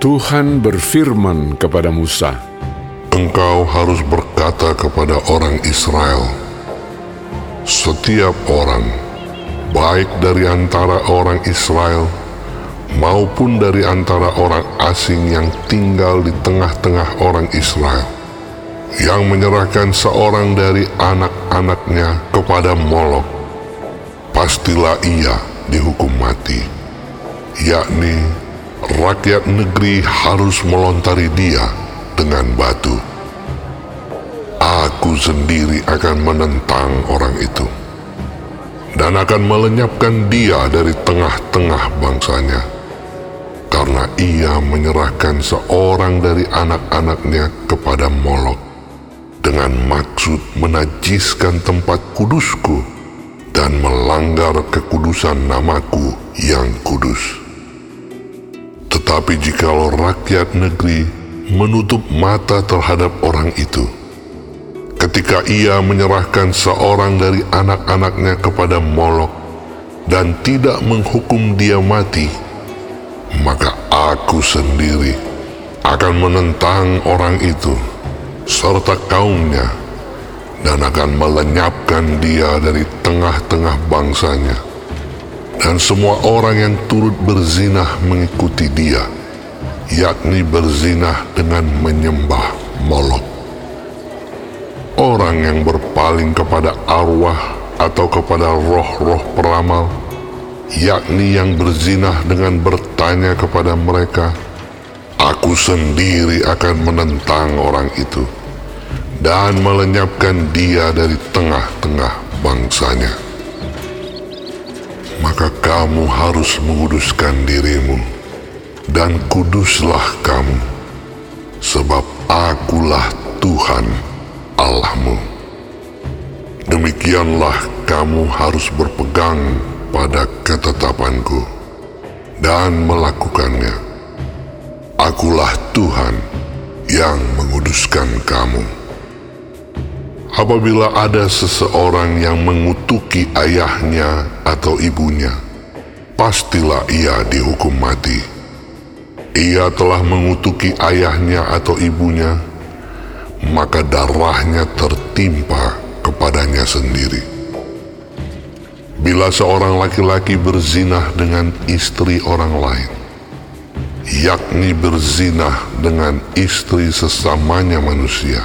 Tuhan berfirman kepada Musa, Engkau harus berkata kepada orang Israel, setiap orang, baik dari antara orang Israel maupun dari antara orang asing yang tinggal di tengah-tengah orang Israel, yang menyerahkan seorang dari anak-anaknya kepada Molok, pastilah ia dihukum mati, yakni rakyat negeri harus melontari dia dengan batu. Aku sendiri akan menentang orang itu dan akan melenyapkan dia dari tengah-tengah bangsanya karena ia menyerahkan seorang dari anak-anaknya kepada Molok dengan maksud menajiskan tempat kudusku dan melanggar kekudusan namaku yang kudus. Tetapi jikalau rakyat negeri menutup mata terhadap orang itu, ketika ia menyerahkan seorang dari anak-anaknya kepada Molok dan tidak menghukum dia mati, maka aku sendiri akan menentang orang itu serta kaumnya dan akan melenyapkan dia dari tengah-tengah bangsanya dan semua orang yang turut berzinah mengikuti dia yakni berzinah dengan menyembah Molok orang yang berpaling kepada arwah atau kepada roh-roh peramal yakni yang berzinah dengan bertanya kepada mereka, Aku sendiri akan menentang orang itu dan melenyapkan dia dari tengah-tengah bangsanya. Maka kamu harus menguduskan dirimu dan kuduslah kamu, sebab akulah Tuhan Allahmu. Demikianlah kamu harus berpegang pada ketetapanku dan melakukannya. Akulah Tuhan yang menguduskan kamu. Apabila ada seseorang yang mengutuki ayahnya atau ibunya, pastilah ia dihukum mati. Ia telah mengutuki ayahnya atau ibunya, maka darahnya tertimpa kepadanya sendiri. Bila seorang laki-laki berzinah dengan istri orang lain, yakni berzinah dengan istri sesamanya manusia,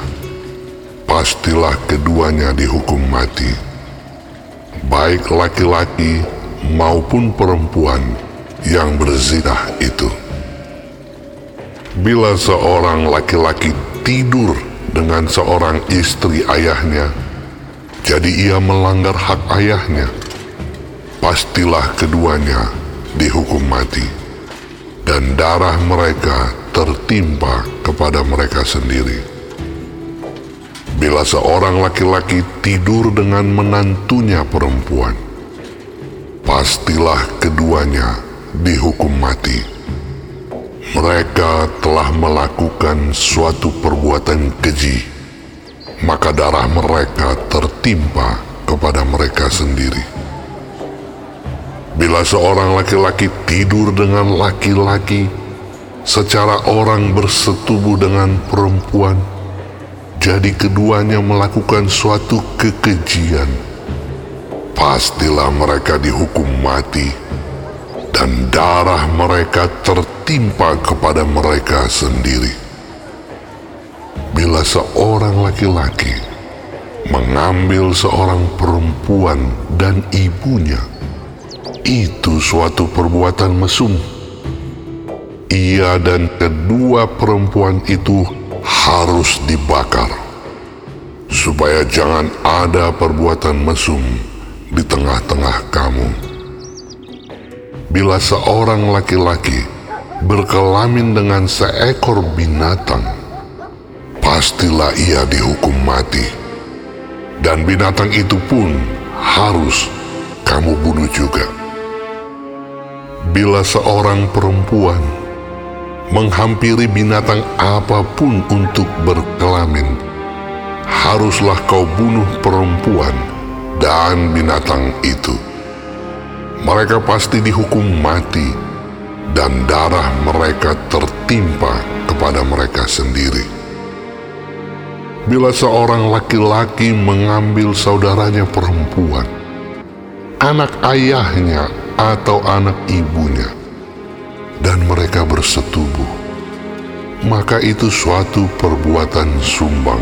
pastilah keduanya dihukum mati, baik laki-laki maupun perempuan yang berzinah itu. Bila seorang laki-laki tidur dengan seorang istri ayahnya, jadi ia melanggar hak ayahnya pastilah keduanya dihukum mati, dan darah mereka tertimpa kepada mereka sendiri. Bila seorang laki-laki tidur dengan menantunya perempuan, pastilah keduanya dihukum mati. Mereka telah melakukan suatu perbuatan keji, maka darah mereka tertimpa kepada mereka sendiri. Bila seorang laki-laki tidur dengan laki-laki, secara orang bersetubuh dengan perempuan, jadi keduanya melakukan suatu kekejian. Pastilah mereka dihukum mati, dan darah mereka tertimpa kepada mereka sendiri. Bila seorang laki-laki mengambil seorang perempuan dan ibunya, itu suatu perbuatan mesum. Ia dan kedua perempuan itu harus dibakar, supaya jangan ada perbuatan mesum di tengah-tengah kamu. Bila seorang laki-laki berkelamin dengan seekor binatang, pastilah ia dihukum mati, dan binatang itu pun harus kamu bunuh juga bila seorang perempuan menghampiri binatang apa pun untuk berkelamin, haruslah kau bunuh perempuan dan binatang itu. Mereka pasti dihukum mati dan darah mereka tertimpa kepada mereka sendiri. Bila seorang laki-laki mengambil saudaranya perempuan, anak ayahnya atau anak ibunya, dan mereka bersetubuh, maka itu suatu perbuatan sumbang,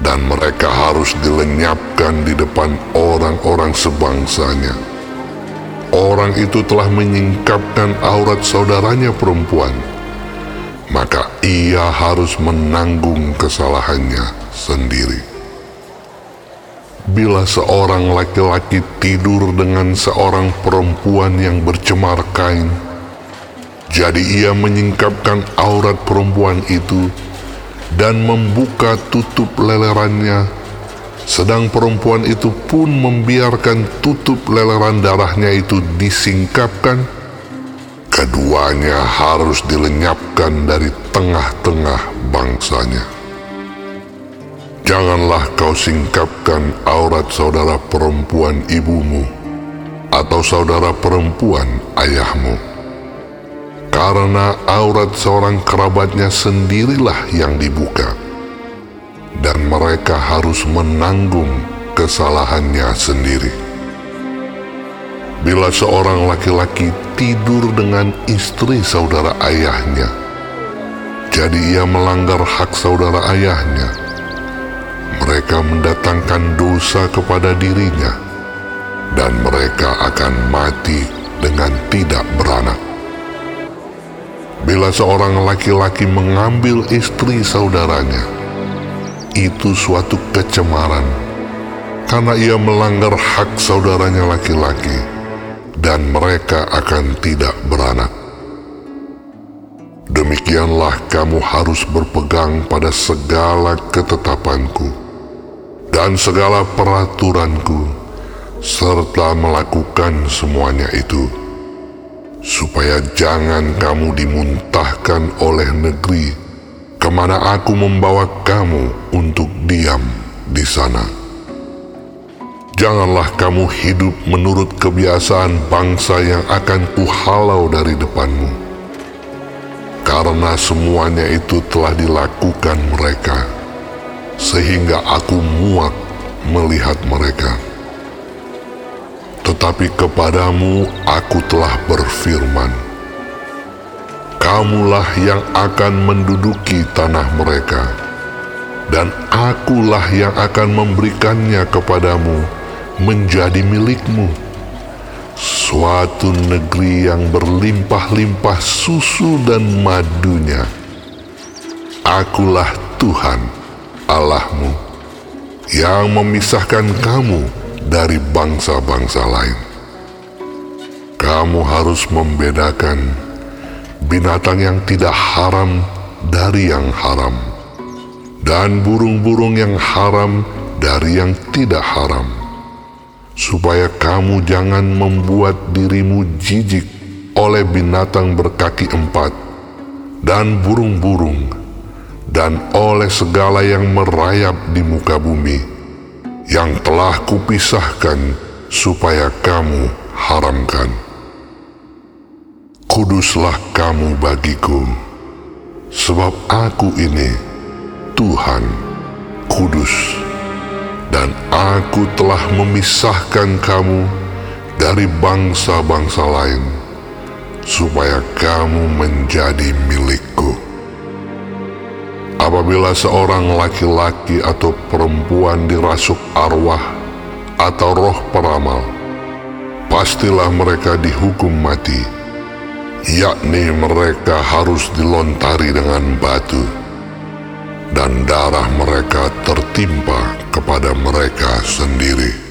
dan mereka harus dilenyapkan di depan orang-orang sebangsanya. Orang itu telah menyingkapkan aurat saudaranya perempuan, maka ia harus menanggung kesalahannya sendiri. Bila seorang laki-laki tidur dengan seorang perempuan yang bercemar kain, jadi ia menyingkapkan aurat perempuan itu dan membuka tutup lelerannya sedang perempuan itu pun membiarkan tutup leleran darahnya itu disingkapkan, keduanya harus dilenyapkan dari tengah-tengah bangsanya. Janganlah kau singkapkan aurat saudara perempuan ibumu atau saudara perempuan ayahmu. Karena aurat seorang kerabatnya sendirilah yang dibuka dan mereka harus menanggung kesalahannya sendiri. Bila seorang laki-laki tidur dengan istri saudara ayahnya, jadi ia melanggar hak saudara ayahnya, mereka mendatangkan dosa kepada dirinya, dan mereka akan mati dengan tidak beranak. Bila seorang laki-laki mengambil istri saudaranya, itu suatu kecemaran karena ia melanggar hak saudaranya laki-laki dan mereka akan tidak beranak. Demikianlah kamu harus berpegang pada segala ketetapanku dan segala peraturanku serta melakukan semuanya itu supaya jangan kamu dimuntahkan oleh negeri ke mana aku membawa kamu untuk diam di sana. Janganlah kamu hidup menurut kebiasaan bangsa yang akan kuhalau dari depanmu. Karena semuanya itu telah dilakukan mereka, sehingga aku muak melihat mereka. Tetapi kepadamu aku telah berfirman, kamulah yang akan menduduki tanah mereka, dan akulah yang akan memberikannya kepadamu menjadi milikmu. Suatu negeri yang berlimpah-limpah susu dan madunya. Akulah Tuhan Allahmu yang memisahkan kamu dari bangsa-bangsa lain. Kamu harus membedakan binatang yang tidak haram dari yang haram, dan burung-burung yang haram dari yang tidak haram, supaya kamu jangan membuat dirimu jijik oleh binatang berkaki empat dan burung-burung, dan oleh segala yang merayap di muka bumi, yang telah kupisahkan supaya kamu haramkan kuduslah kamu bagiku, sebab aku ini Tuhan kudus, dan aku telah memisahkan kamu dari bangsa-bangsa lain, supaya kamu menjadi milikku. Apabila seorang laki-laki atau perempuan dirasuk arwah atau roh peramal, pastilah mereka dihukum mati yakni mereka harus dilontari dengan batu, dan darah mereka tertimpa kepada mereka sendiri.